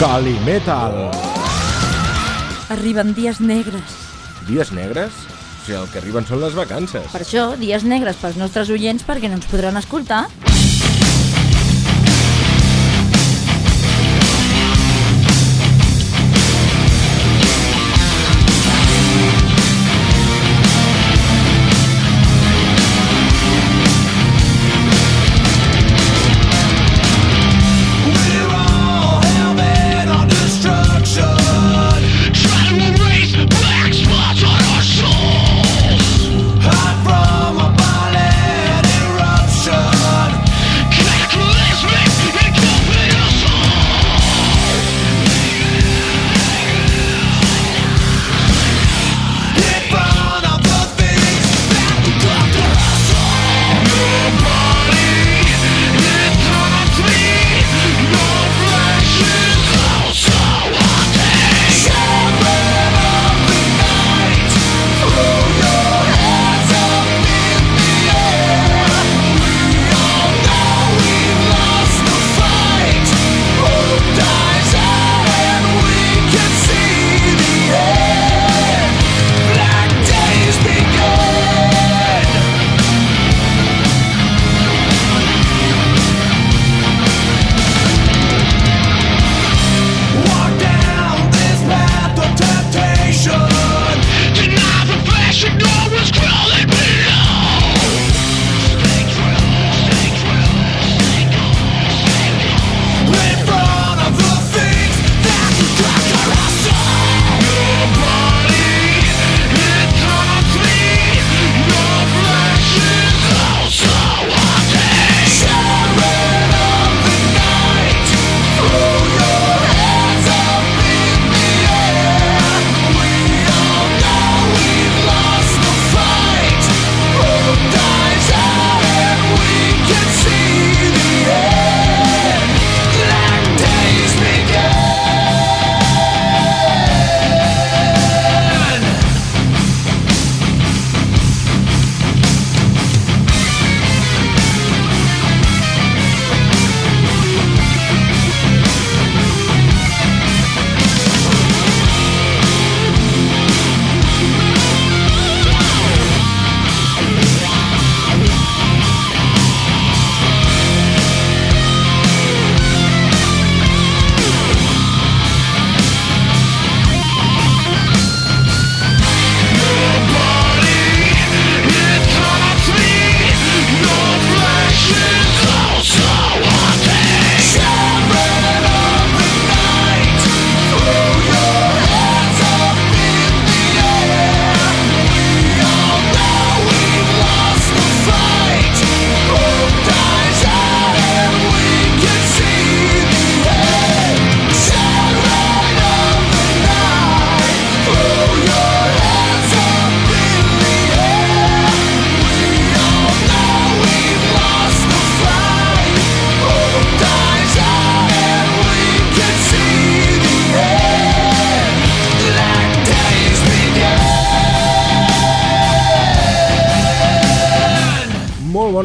Calimetal. Arriben dies negres. Dies negres? O sigui, el que arriben són les vacances. Per això, dies negres pels nostres oients perquè no ens podran escoltar.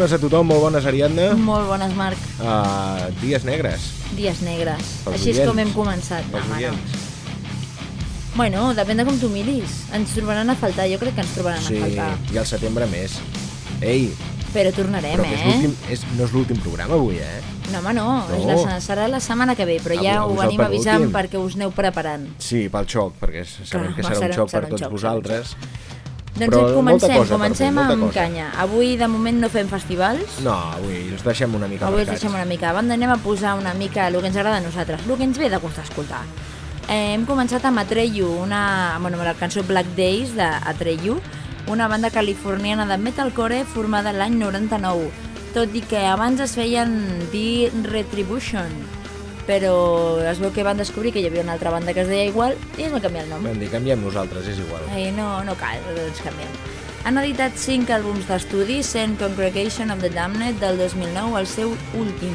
Bones a tothom, molt bones, Ariadna. Molt bones, Marc. Uh, dies negres, Dies negres. Pels Així és oients. com hem començat. pels no. oients. Bueno, depèn de com tu miris. Ens trobaran a faltar, jo crec que ens trobaran Sí, a faltar. i al setembre més. Ei, Però tornarem, però és eh? és, no és l'últim programa avui, eh? No, home, no. No. És la, serà la setmana que ve, però ja Avui- avui ho és el venim avisant perquè us aneu preparant. Sí, pel xoc, perquè sabem Clar, que serà un serà- xoc serà per un tots xoc, vosaltres. Doncs Però comencem, cosa comencem fer, amb cosa. canya. Avui, de moment, no fem festivals. No, avui ens deixem una mica Avui ens marcats. deixem una mica a banda, anem a posar una mica el que ens agrada a nosaltres, el que ens ve de gust escoltar. Eh, hem començat amb Atreyu, una, bueno, la cançó Black Days d'Atreyu, una banda californiana de metalcore formada l'any 99, tot i que abans es feien dir Retribution, però es veu que van descobrir que hi havia una altra banda que es deia igual i es va canviar el nom. Vam dir, canviem nosaltres, és igual. Eh, no, no cal, doncs canviem. Han editat 5 àlbums d'estudi, sent Congregation of the Damned del 2009 el seu últim.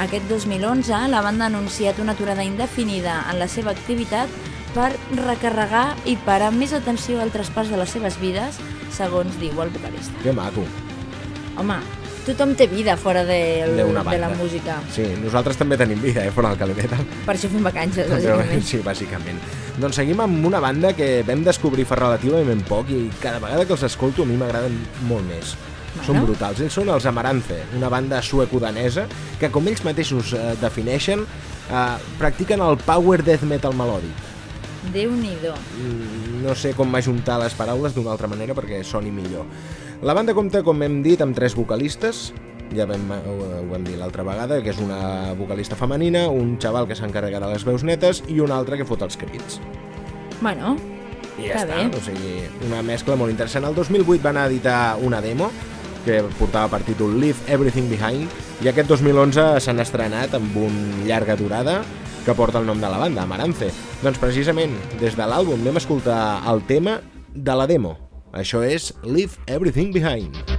Aquest 2011, la banda ha anunciat una aturada indefinida en la seva activitat per recarregar i parar més atenció al traspàs de les seves vides, segons diu el vocalista. Que maco. Home, Tothom té vida fora de, D'una de la música. Sí, nosaltres també tenim vida, eh, fora del Calimetal. Per això fem vacances, bàsicament. sí, bàsicament. Doncs seguim amb una banda que vam descobrir fa relativament poc i cada vegada que els escolto a mi m'agraden molt més. Bueno. Són brutals. Ells són els Amaranthe, una banda sueco-danesa que, com ells mateixos eh, defineixen, eh, practiquen el power death metal melòdic. Déu-n'hi-do. Mm, no sé com ajuntar les paraules d'una altra manera perquè soni millor. La banda compta, com hem dit, amb tres vocalistes, ja vam, ho, ho vam dir l'altra vegada, que és una vocalista femenina, un xaval que s'encarrega de les veus netes i un altre que fot els crits. Bueno, I ja Està està, bé. o sigui, una mescla molt interessant. El 2008 van editar una demo que portava per títol Leave Everything Behind i aquest 2011 s'han estrenat amb un llarga durada que porta el nom de la banda, Amaranthe. Doncs precisament des de l'àlbum vam escoltar el tema de la demo. Això és Leave Everything Behind.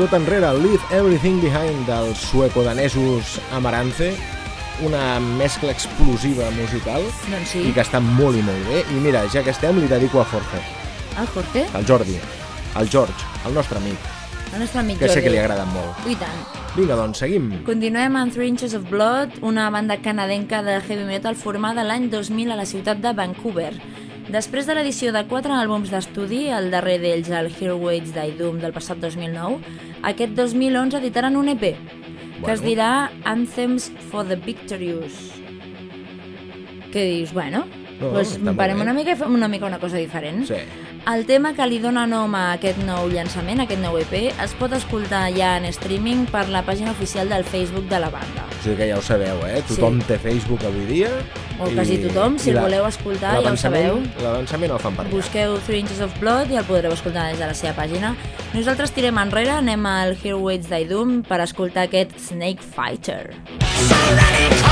Tot enrere, Leave Everything Behind dels suecodanesos Amaranthe, una mescla explosiva musical Doncs sí. i que està molt i molt bé. I mira, ja que estem, li dedico a Jorge, El Jorge, al Jordi, al George, el nostre amic, el nostre amic que sé Jordi. que li agrada molt. I tant. Vinga, doncs, seguim. Continuem amb Three Inches of Blood, una banda canadenca de heavy metal formada l'any 2000 a la ciutat de Vancouver. Després de l'edició de quatre àlbums d'estudi, el darrer d'ells, el Here Waits Die Doom del passat 2009, aquest 2011 editaran un EP, que Bueno. es dirà Anthems for the Victorious. Què dius? Bueno, No, doncs està molt parem una mica i fem una mica una cosa diferent. Sí. El tema que li dona nom a aquest nou llançament, aquest nou EP, es pot escoltar ja en streaming per la pàgina oficial del Facebook de la banda. O sigui que ja ho sabeu, eh? Tothom Sí. té Facebook avui dia. O quasi tothom, si i el la- voleu escoltar, ja ho sabeu. L'avançament el fan per allà. Busqueu Three Inches of Blood i el podreu escoltar des de la seva pàgina. Nosaltres tirem enrere, anem al Here Waits Die Doom per escoltar aquest Snake Fighter. Asphyxiating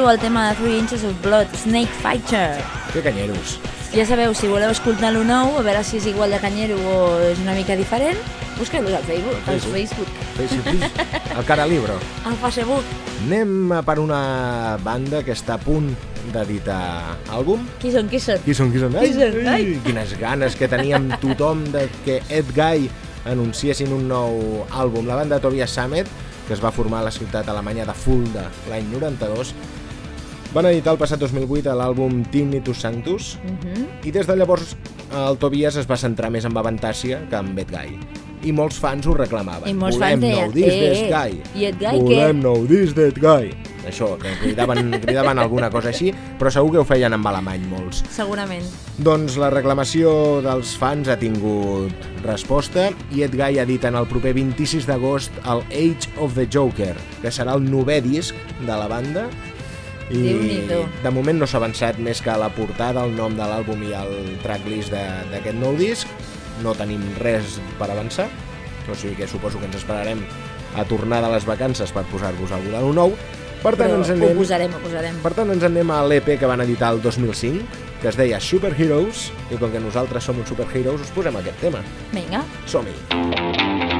diu el tema de 3 Inches of Blood, Snake Fighter. Que canyeros. Ja sabeu, si voleu escoltar-lo nou, a veure si és igual de canyero o és una mica diferent, busqueu-los al Facebook, al Facebook. Facebook, Facebook. El cara libro. al Facebook. Anem per una banda que està a punt d'editar àlbum. Qui són, qui són? Qui són, qui són? Qui són? Ai. Quines ganes que teníem tothom de que Ed Guy anunciessin un nou àlbum. La banda Tobias Summit, que es va formar a la ciutat alemanya de Fulda l'any 92, van editar el passat 2008 l'àlbum Tinnitus Sanctus Mhm. i des de llavors el Tobias es va centrar més en Avantàcia que en Ed Guy. I molts fans ho reclamaven. I molts Volem fans deien, nou disc "Eh, Guy. i Ed Guy què?" Volem nou disc d'Ed Guy. Això, que cridaven, cridaven alguna cosa així, però segur que ho feien en alemany molts. Segurament. Doncs la reclamació dels fans ha tingut resposta i Ed Guy edita en el proper 26 d'agost el Age of the Joker, que serà el novè disc de la banda. I de moment no s'ha avançat més que la portada, el nom de l'àlbum i el tracklist de- d'aquest nou disc. No tenim res per avançar, o sigui que suposo que ens esperarem a tornar de les vacances per posar-vos alguna de nou. Per tant, Però ens ho anem... posarem, ho posarem. Per tant, ens anem a l'EP que van editar el 2005, que es deia Superheroes, i com que nosaltres som uns superheroes, us posem aquest tema. Vinga. Som-hi!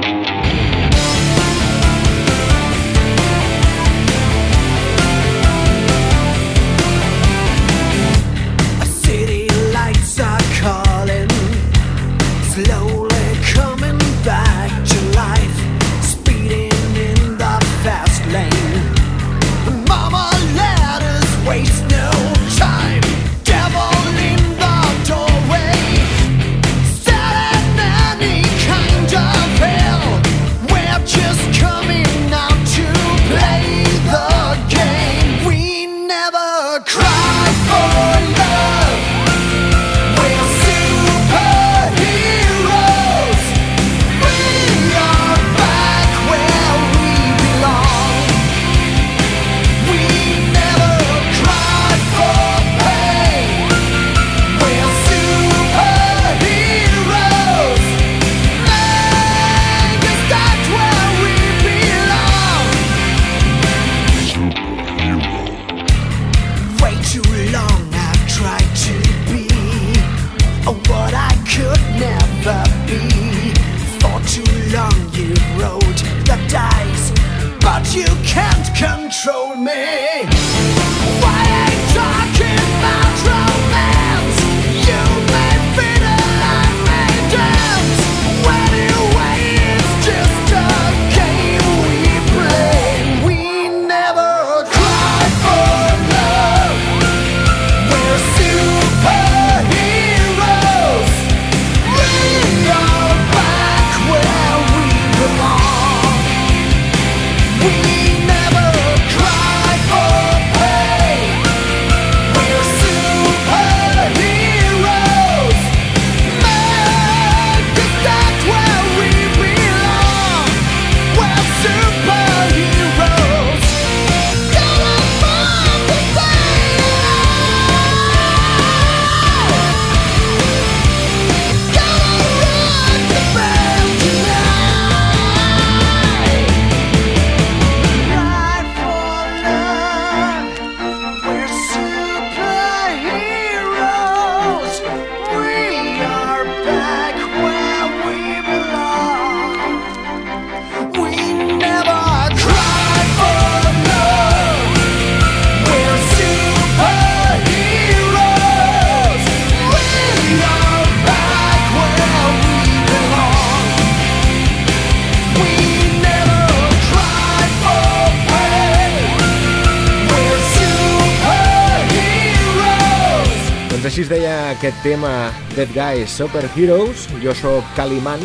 Així es deia aquest tema Dead Guys Superheroes. Jo sóc Caliman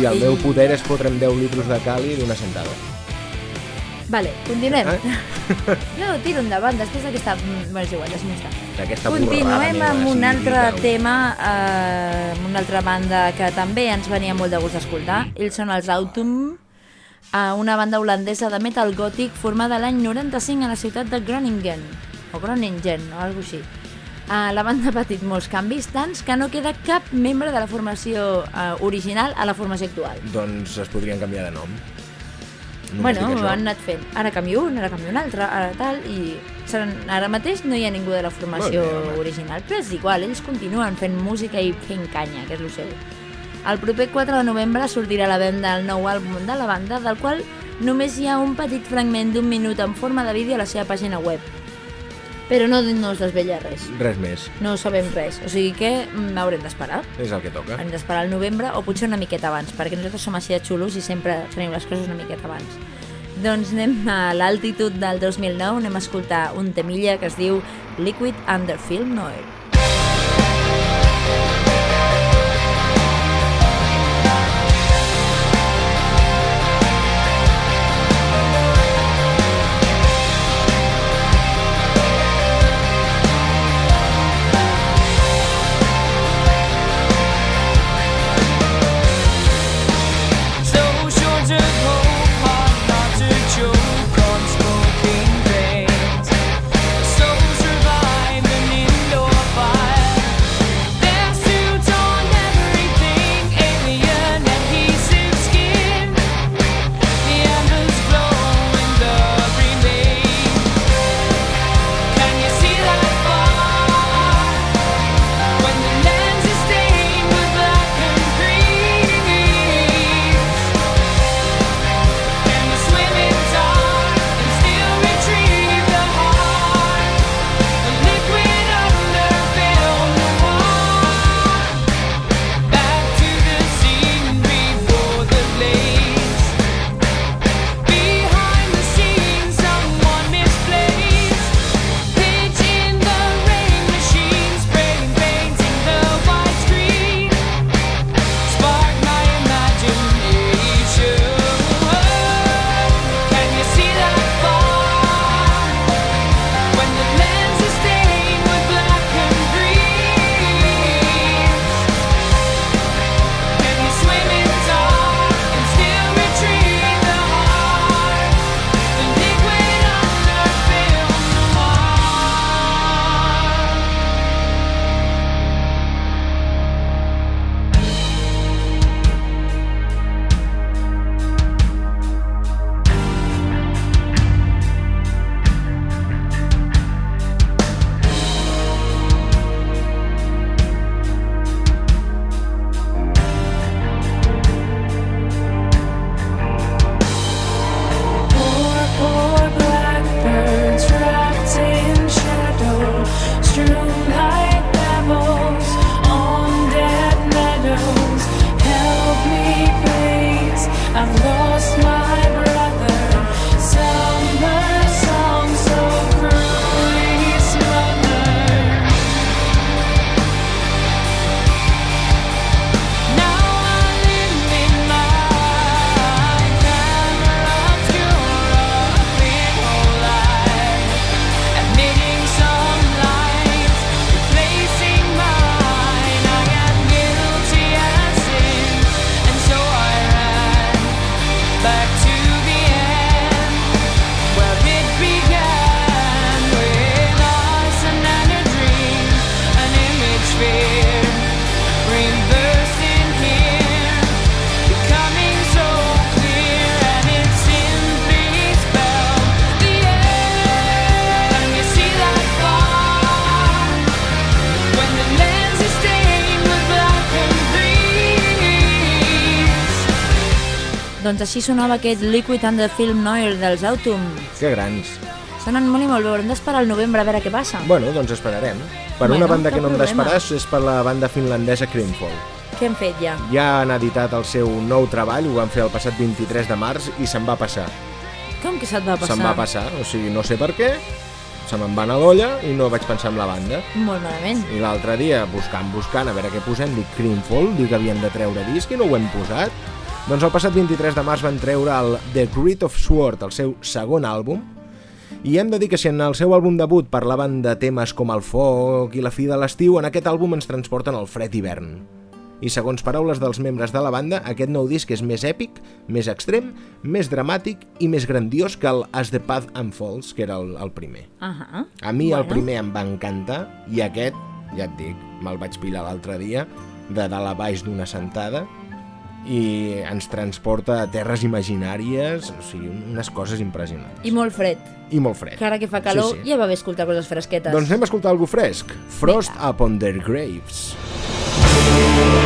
i el meu poder és fotre'm 10 litros de cali d'una sentada. Vale, continuem. Eh? Jo tiro endavant, després d'aquesta... mm, Bueno, és igual, deixa'm estar. D'aquesta Continuem meva, amb sí, un altre digueu. tema, eh, amb una altra banda que també ens venia molt de gust escoltar. Ells són els Autumn, eh, una banda holandesa de metal gòtic formada l'any 95 a la ciutat de Groningen, o Groningen, o alguna així. Uh, la banda ha patit molts canvis, tants que no queda cap membre de la formació uh, original a la formació actual. Doncs es podrien canviar de nom. Només bueno, això. han anat fent. Ara canvio un, ara canvio un altre, ara tal, i seran, ara mateix no hi ha ningú de la formació bé, original, però és igual, ells continuen fent música i fent canya, que és el seu. El proper 4 de novembre sortirà a la venda el nou àlbum de la banda, del qual només hi ha un petit fragment d'un minut en forma de vídeo a la seva pàgina web. Però no, no es desvella res. Res més. No sabem res. O sigui que mm, haurem d'esperar. És el que toca. Hem d'esperar al novembre o potser una miqueta abans, perquè nosaltres som així de xulos i sempre tenim les coses una miqueta abans. Doncs anem a l'altitud del 2009, anem a escoltar un temilla que es diu Liquid Under Film Noir. Així sonava aquest Liquid Under Film Noir dels Autumn. Que grans. Sonen molt i molt bé, haurem d'esperar al novembre a veure què passa. Bueno, doncs esperarem. Per Bueno, una banda que no hem d'esperar és per la banda finlandesa Creamfall. Què hem fet ja? Ja han editat el seu nou treball, ho van fer el passat 23 de març i se'n va passar. Com que se't va passar? Se'n va passar, o sigui, no sé per què, se me'n va anar l'olla i no vaig pensar en la banda. Molt malament. I l'altre dia, buscant, buscant, a veure què posem, dic Creamfall, dic que havien de treure disc i no ho hem posat. Doncs el passat 23 de març van treure el The Grit of Sword, el seu segon àlbum, i hem de dir que si en el seu àlbum debut parlaven de temes com el foc i la fi de l'estiu, en aquest àlbum ens transporten al fred hivern. I segons paraules dels membres de la banda, aquest nou disc és més èpic, més extrem, més dramàtic i més grandiós que el As the Path Unfolds, que era el, el primer. Ahà. A mi el Bueno. primer em va encantar i aquest, ja et dic, me'l vaig pilar l'altre dia, de dalt a baix d'una sentada i ens transporta a terres imaginàries, o sigui, unes coses impressionants. I molt fred, I molt fred. que ara que fa calor Sí, sí. ja va bé escoltar coses fresquetes. Doncs anem a escoltar algú fresc. Frost Upon Their Graves. Cascades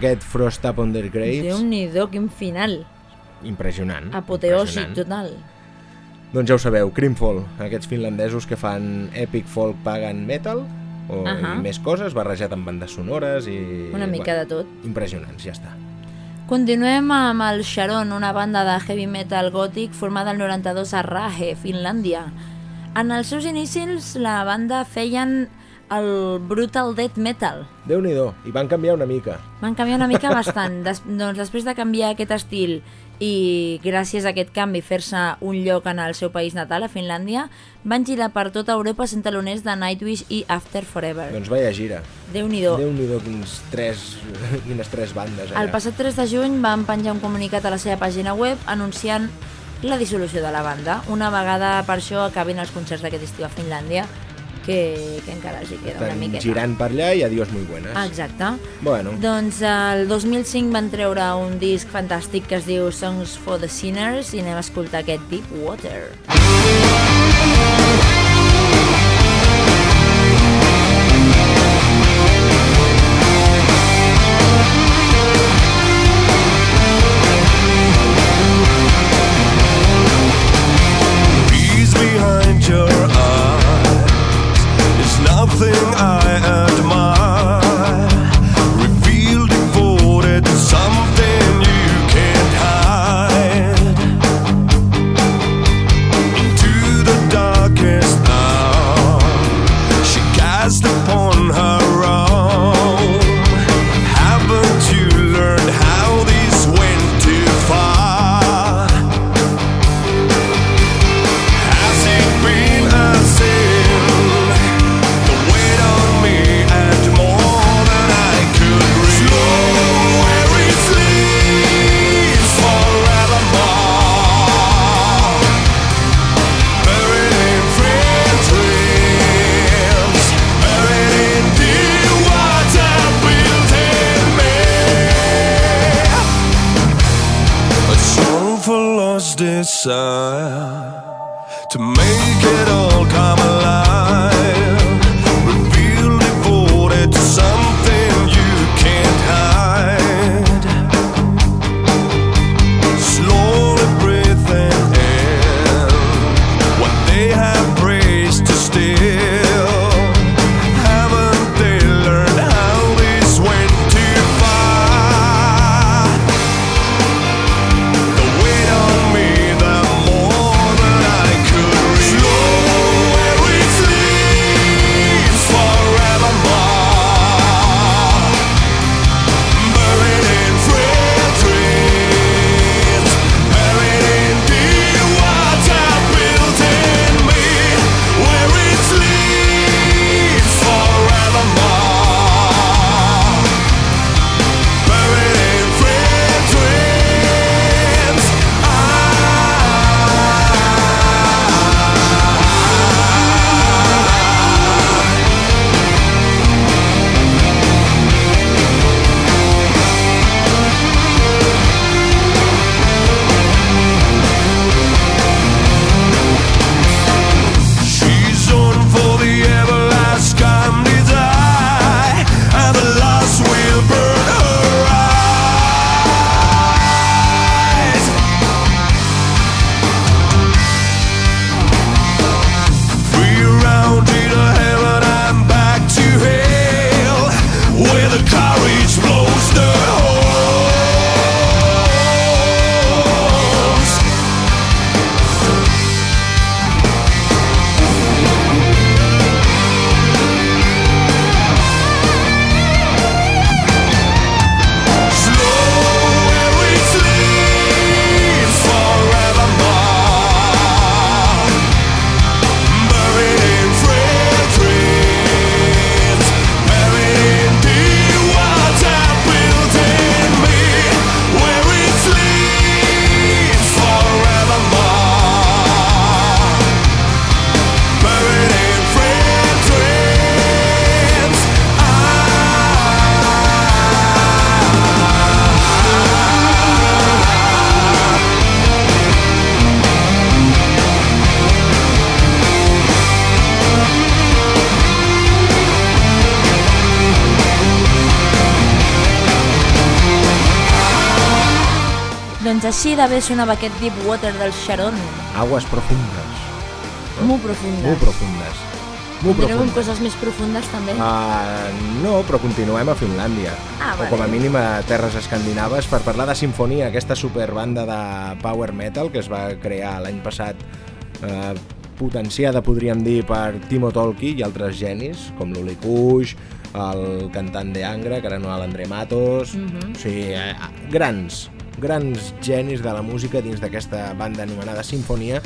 aquest Frost Upon Their Graves. Déu-n'hi-do, quin final. Impressionant. Apoteòsic, total. Doncs ja ho sabeu, Creamfall, aquests finlandesos que fan epic folk pagan metal o Ahà. i més coses, barrejat amb bandes sonores i... Una mica de tot. Impressionants, ja està. Continuem amb el Sharon, una banda de heavy metal gòtic formada al 92 a Rahe, Finlàndia. En els seus inicis la banda feien el Brutal Death Metal. déu nhi i van canviar una mica. Van canviar una mica bastant. Des, doncs després de canviar aquest estil i gràcies a aquest canvi fer-se un lloc en el seu país natal, a Finlàndia, van girar per tota Europa sent taloners de Nightwish i After Forever. Doncs vaya gira. déu nhi déu nhi quins tres, quines tres bandes allà. El passat 3 de juny van penjar un comunicat a la seva pàgina web anunciant la dissolució de la banda. Una vegada per això acabin els concerts d'aquest estiu a Finlàndia, que, que encara els hi queda una Estan miqueta. girant per allà i adiós muy buenas. Exacte. Bueno, Doncs el 2005 van treure un disc fantàstic que es diu Songs for the Sinners i anem a escoltar aquest Deep Water. Peace així bé sonava aquest Deep Water del Sharon. aguas profundes. Molt profunda. Molt profundes. Molt profundes. coses més profundes també. Uh, no, però continuem a Finlàndia. Ah, o vale. com a mínim a terres escandinaves per parlar de Sinfonia, aquesta superbanda de power metal que es va crear l'any passat uh, potenciada, podríem dir, per Timo Tolki i altres genis, com l'Uli Kush, el cantant de Angra, que ara no l'André Matos... O sigui, eh, grans, grans genis de la música dins d'aquesta banda anomenada Sinfonia,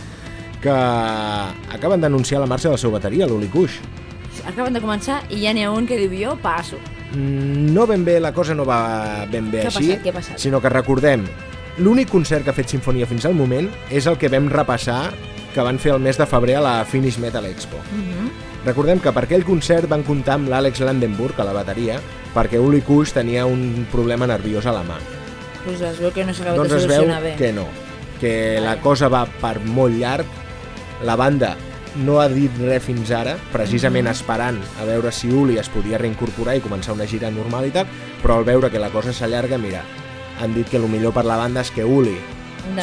que acaben d'anunciar la marxa del seu bateria, l'Uli Kush. Acaben de començar i ja n'hi ha un que diu jo passo. Mm, no ben bé, la cosa no va ben bé Què així, passat? Ha passat? sinó que recordem, l'únic concert que ha fet Sinfonia fins al moment és el que vam repassar que van fer el mes de febrer a la Finish Metal Expo. Mhm. Recordem que per aquell concert van comptar amb l'Àlex Landenburg a la bateria perquè Uli Kush tenia un problema nerviós a la mà. Pues es veu que no s'ha acabat doncs de es veu solucionar bé. que no, que la cosa va per molt llarg, la banda no ha dit res fins ara, precisament esperant a veure si Uli es podia reincorporar i començar una gira normal i tal, però al veure que la cosa s'allarga, mira, han dit que el millor per la banda és que Uli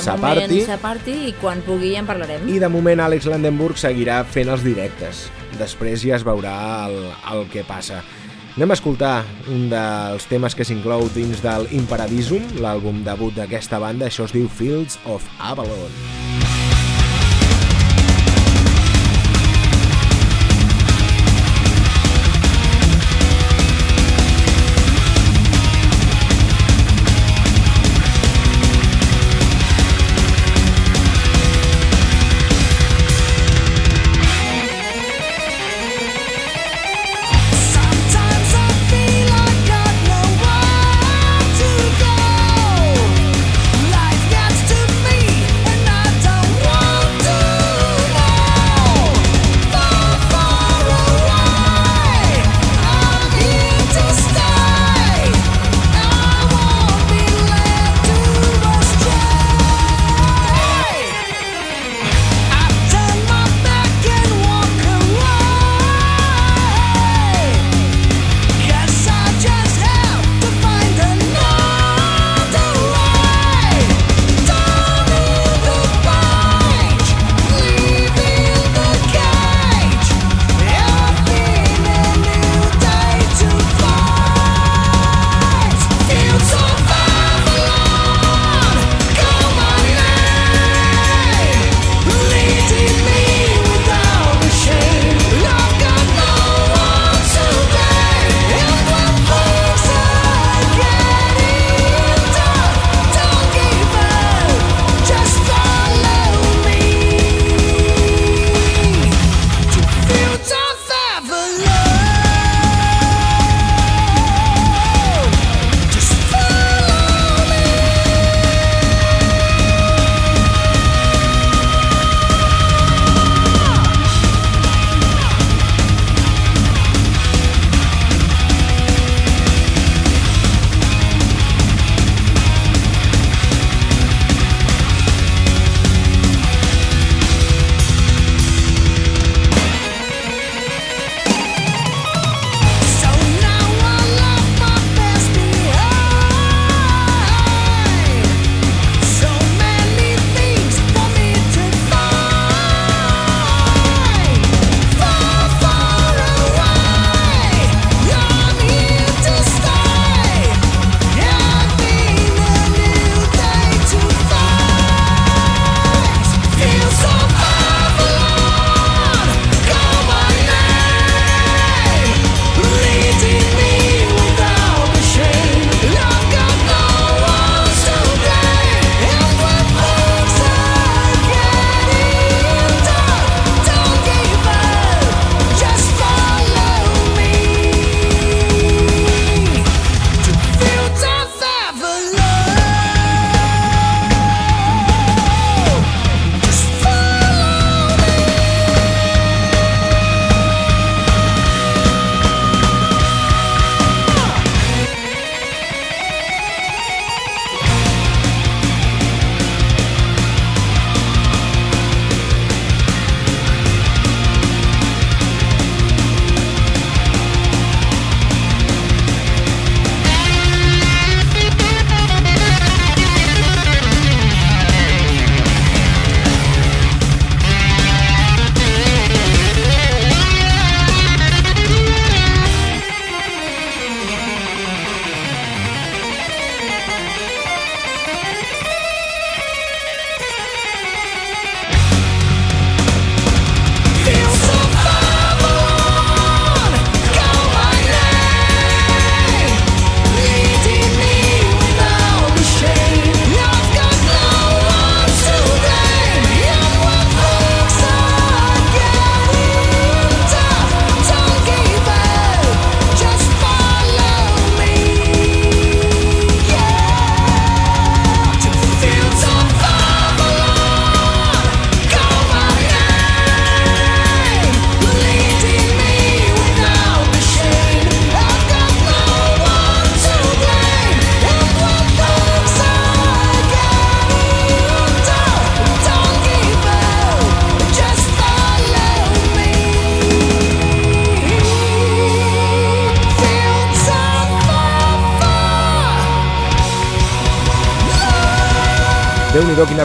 s'aparti s'aparti i quan pugui ja en parlarem. i de moment Àlex Landenburg seguirà fent els directes. Després ja es veurà el, el que passa. Anem a escoltar un dels temes que s'inclou dins del Imparadisum, l'àlbum debut d'aquesta banda, això es diu Fields of Avalon.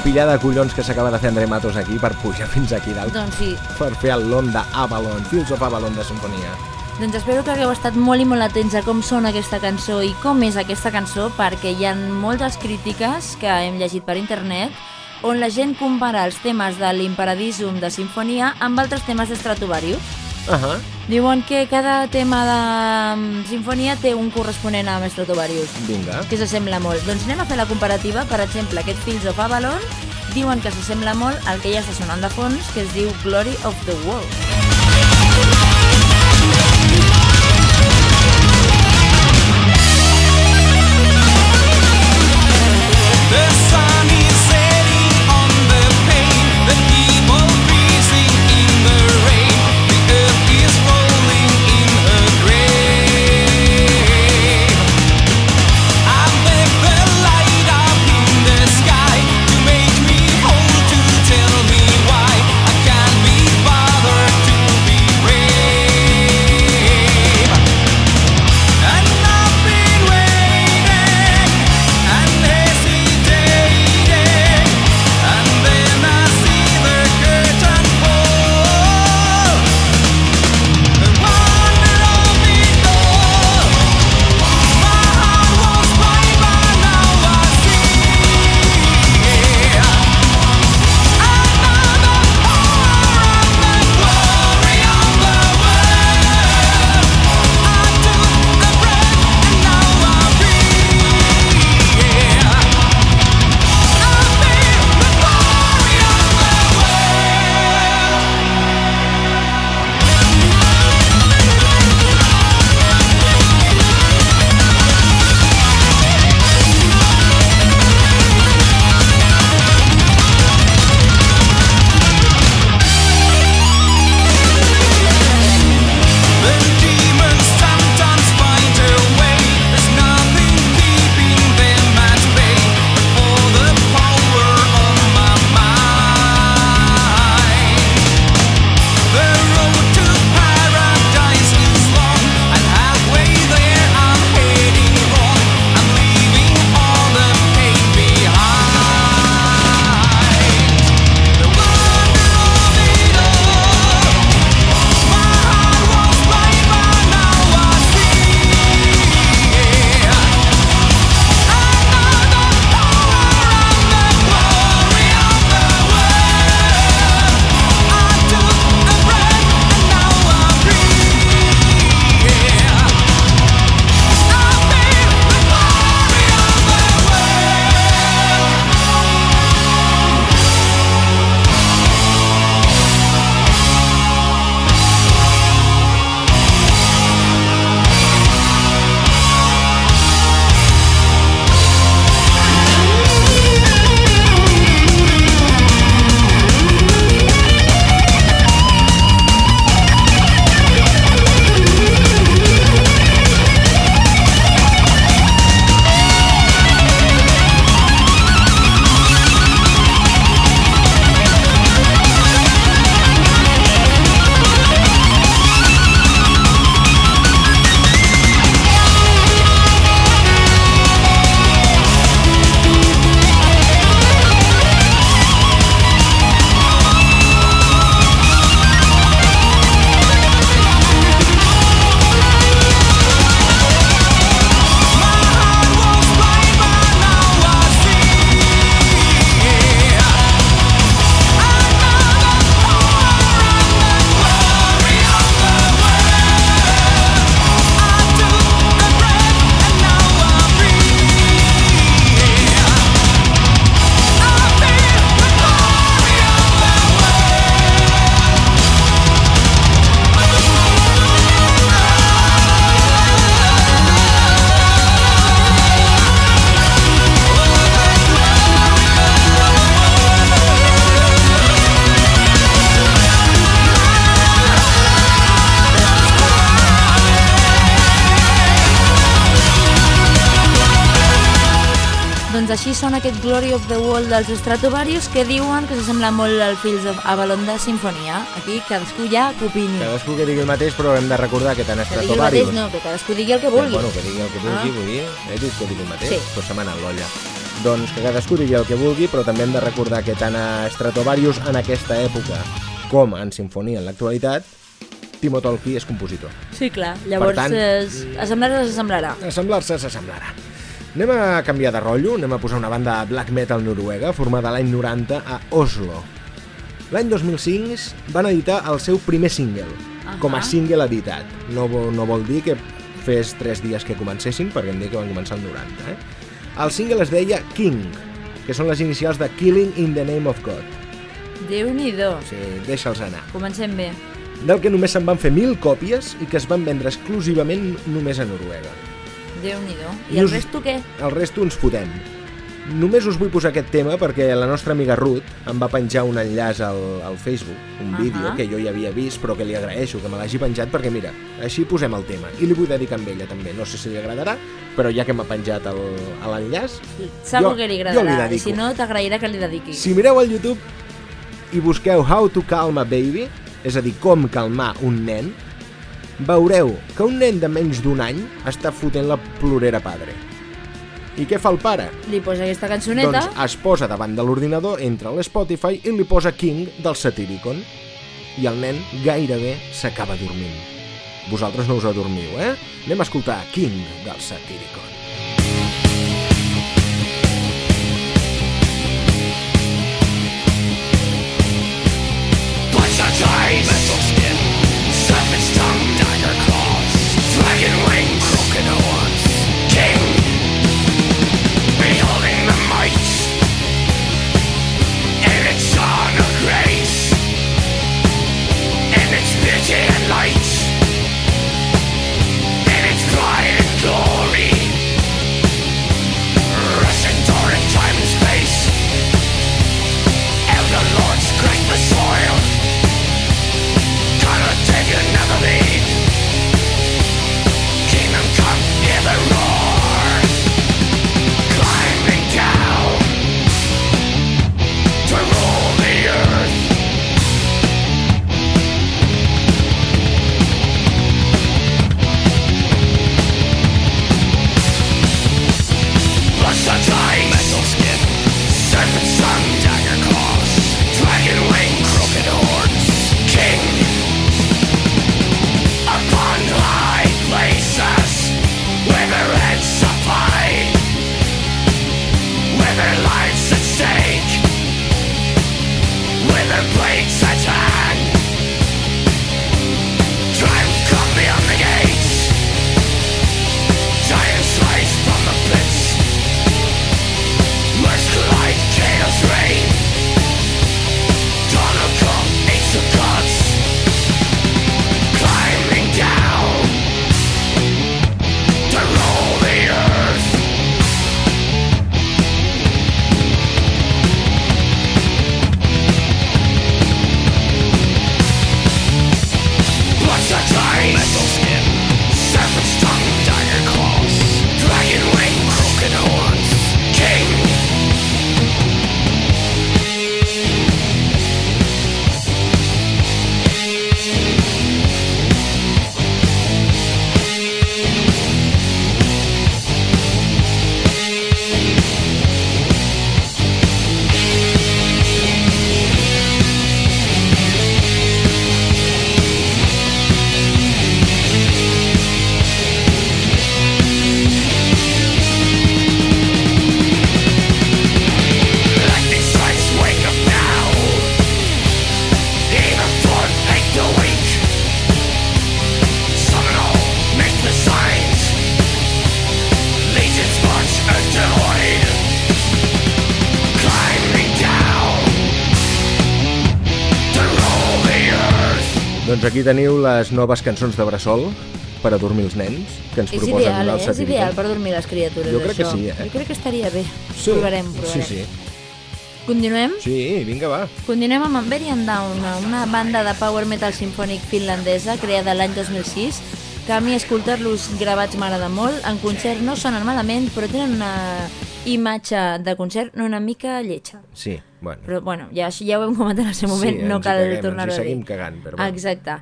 Pillada de collons que s'acaba de fer André Matos aquí per pujar fins aquí dalt, Doncs sí, per fer el lon d'Avalon, Fields of Avalon de Sinfonia. Doncs espero que hagueu estat molt i molt atents a com sona aquesta cançó i com és aquesta cançó perquè hi ha moltes crítiques que hem llegit per internet on la gent compara els temes de l'Imperadisum de Sinfonia amb altres temes de Stratovarius. Uh -huh. Diuen que cada tema de mm, Sinfonia té un corresponent amb Stratovarius, Vinga. que s'assembla molt. Doncs anem a fer la comparativa, per exemple, aquest Fields of Avalon diuen que s'assembla molt al que ja està sonant de fons, que es diu Glory of the World. The sun aquest Glory of the World dels Stratovarius que diuen que s'assembla molt al Fields of Avalon de Sinfonia. Aquí cadascú ja que opini. Cadascú que digui el mateix, però hem de recordar que tant Que digui el mateix, Stratovarius... no, que cadascú digui el que vulgui. Bueno, que digui el que vulgui, Ah. vull dir, he dit que digui el mateix, Sí. però se m'ha anat l'olla. Doncs que cadascú digui el que vulgui, però també hem de recordar que tant a Stratovarius en aquesta època com en Sinfonia en l'actualitat, Timo Tolki és compositor. Sí, clar. Llavors, tant- es, assemblar-se s'assemblarà. Assemblar-se s'assemblarà. Anem a canviar de rotllo, anem a posar una banda de black metal noruega formada l'any 90 a Oslo. L'any 2005 van editar el seu primer single, Ahà. com a single editat. No, no vol dir que fes 3 dies que comencessin, perquè em dic que van començar el 90. Eh? El single es deia King, que són les inicials de Killing in the Name of God. Déu-n'hi-do. Sigui, deixa'ls anar. Comencem bé. Del que només se'n van fer 1.000 còpies i que es van vendre exclusivament només a Noruega. Déu-n'hi-do. I I el us- resto què? El resto ens fotem. Només us vull posar aquest tema perquè la nostra amiga Ruth em va penjar un enllaç al, al Facebook, un Ahà. vídeo que jo ja havia vist però que li agraeixo que me l'hagi penjat perquè mira, així posem el tema i li vull dedicar amb ella també, no sé si li agradarà però ja que m'ha penjat l'enllaç Segur Jo- que li li agradarà. I dedico. si no, t'agrairà que li dediquis. si mireu al YouTube i busqueu How to Calm a Baby és a dir, com calmar un nen veureu que un nen de menys d'un any està fotent la plorera padre i què fa el pare? Li posa aquesta cançoneta. Doncs es posa davant de l'ordinador, entra a l'Spotify i li posa King del Satyricon. I el nen gairebé s'acaba dormint. Vosaltres no us adormiu, eh? Anem a escoltar King del Satyricon. Tie, aquí teniu les noves cançons de Bressol per a dormir els nens, que ens És proposen ideal, eh? És ideal per dormir les criatures, Jo crec que això. sí, eh? Jo crec que estaria bé. Sí, Provarem, sí, provarem. sí. Continuem? Sí, vinga, va. Continuem amb Amberian Down, una banda de power metal sinfònic finlandesa creada l'any 2006 que a mi escoltar-los gravats m'agrada molt. En concert no sonen malament, però tenen una, imatge de concert no una mica lletja. Sí, bueno. Però, bueno, ja, ja ho hem comentat en el seu moment, Sí, no cal tornar-ho a dir. seguim cagant, però bueno. Exacte.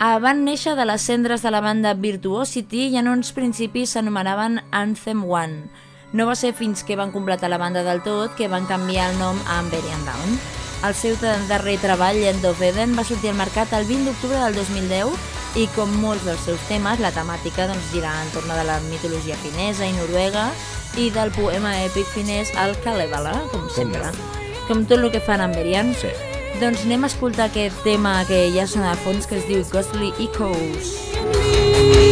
Ah, van néixer de les cendres de la banda Virtuosity i en uns principis s'anomenaven Anthem One. No va ser fins que van completar la banda del tot que van canviar el nom a Amberian Down. El seu darrer treball, End of Eden, va sortir al mercat el 20 d'octubre del 2010 i com molts dels seus temes, la temàtica doncs, gira entorn de la mitologia finesa i noruega i del poema èpic finès al Kalevala, com sempre. Com tot el que fan Amberian. Sí. Doncs anem a escoltar aquest tema que ja sona al fons, que es diu Ghostly Echoes. I'm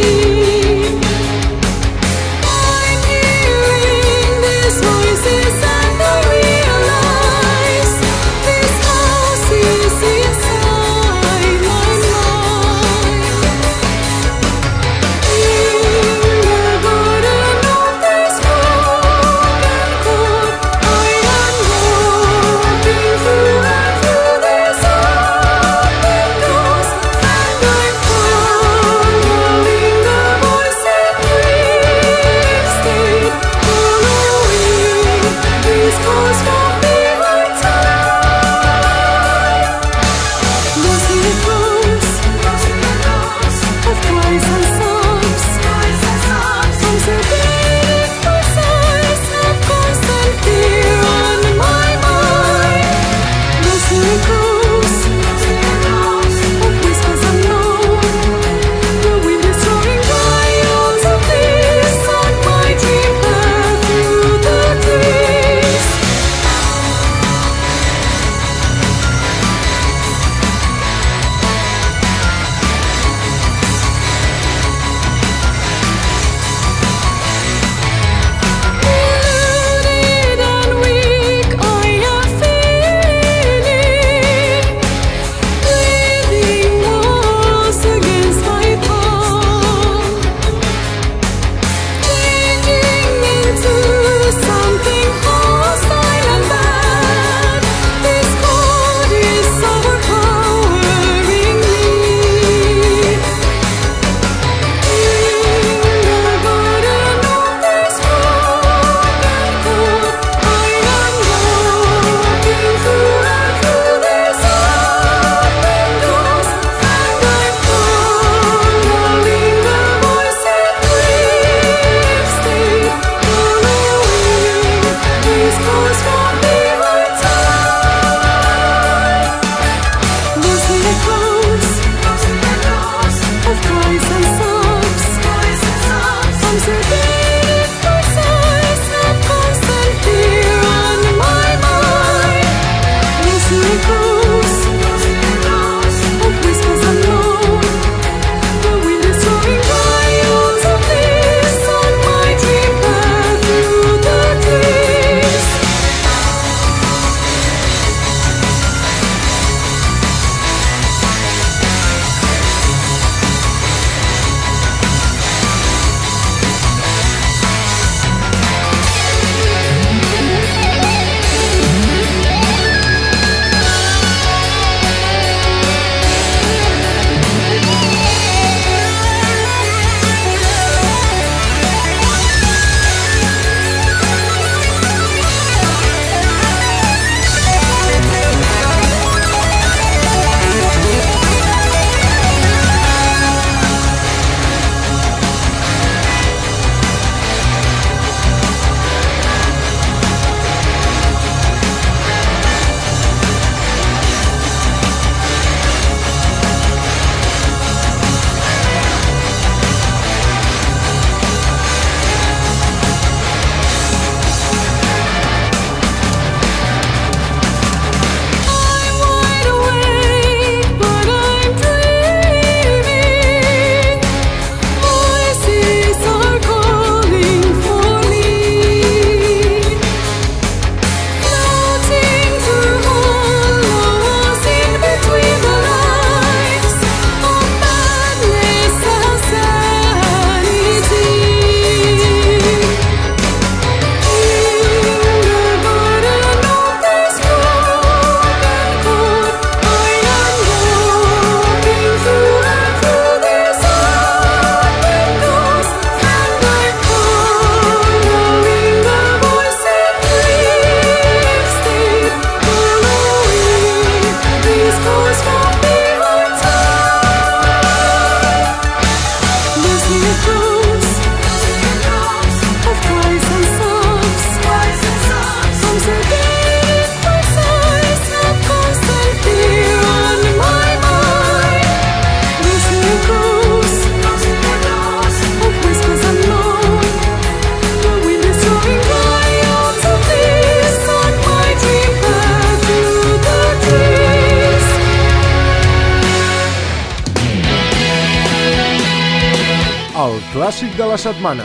clàssic de la setmana.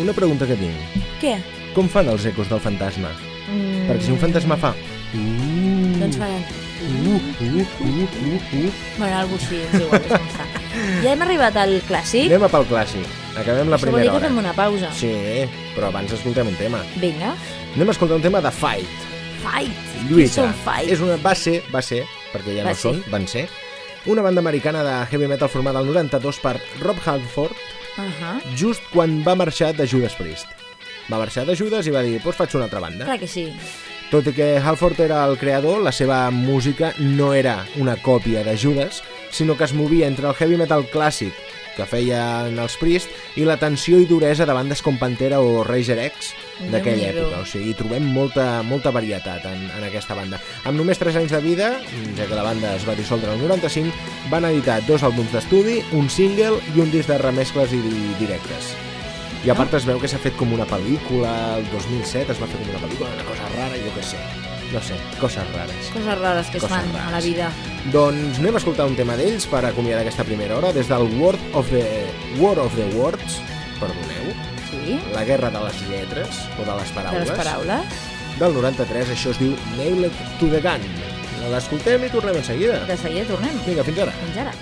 Una pregunta que tinc. Què? Com fan els ecos del fantasma? Mm, Perquè si un fantasma fa... Uh, Doncs faran... uh, uh, uh, uh, uh. Bueno, algú sí, és igual, és com fa. Ja hem arribat al clàssic. Anem a pel clàssic. Acabem la Això vol dir primera que fem hora. una pausa. Sí, però abans escoltem un tema. Vinga. Anem a escoltar un tema de Fight. Fight. Qui Lluita. són Fight? És una, va ser, va ser, perquè ja Va no ser. són, van ser, una banda americana de heavy metal formada al 92 per Rob Halford, Uh -huh. just quan va marxar de Judas Priest. Va marxar de Judas i va dir, doncs faig una altra banda. Clar que sí. Tot i que Halford era el creador, la seva música no era una còpia de Judas, sinó que es movia entre el heavy metal clàssic que feien els Priest i la tensió i duresa de bandes com Pantera o Razer X d'aquella època. O sigui, trobem molta, molta varietat en, en aquesta banda. Amb només 3 anys de vida, ja que la banda es va dissoldre el 95, van editar dos àlbums d'estudi, un single i un disc de remescles i directes. I a part es veu que s'ha fet com una pel·lícula, el 2007 es va fer com una pel·lícula, una cosa rara, jo què sé. No sé, coses rares. Coses rares que es Coses fan a la rares. vida. Doncs anem a escoltar un tema d'ells per acomiadar aquesta primera hora des del Word of the, War of the Words, perdoneu, Sí, la guerra de les lletres o de les de paraules, les paraules. del 93, això es diu Nailed to the Gun. L'escoltem i tornem en seguida. De seguida tornem. Vinga, fins ara. Fins ara.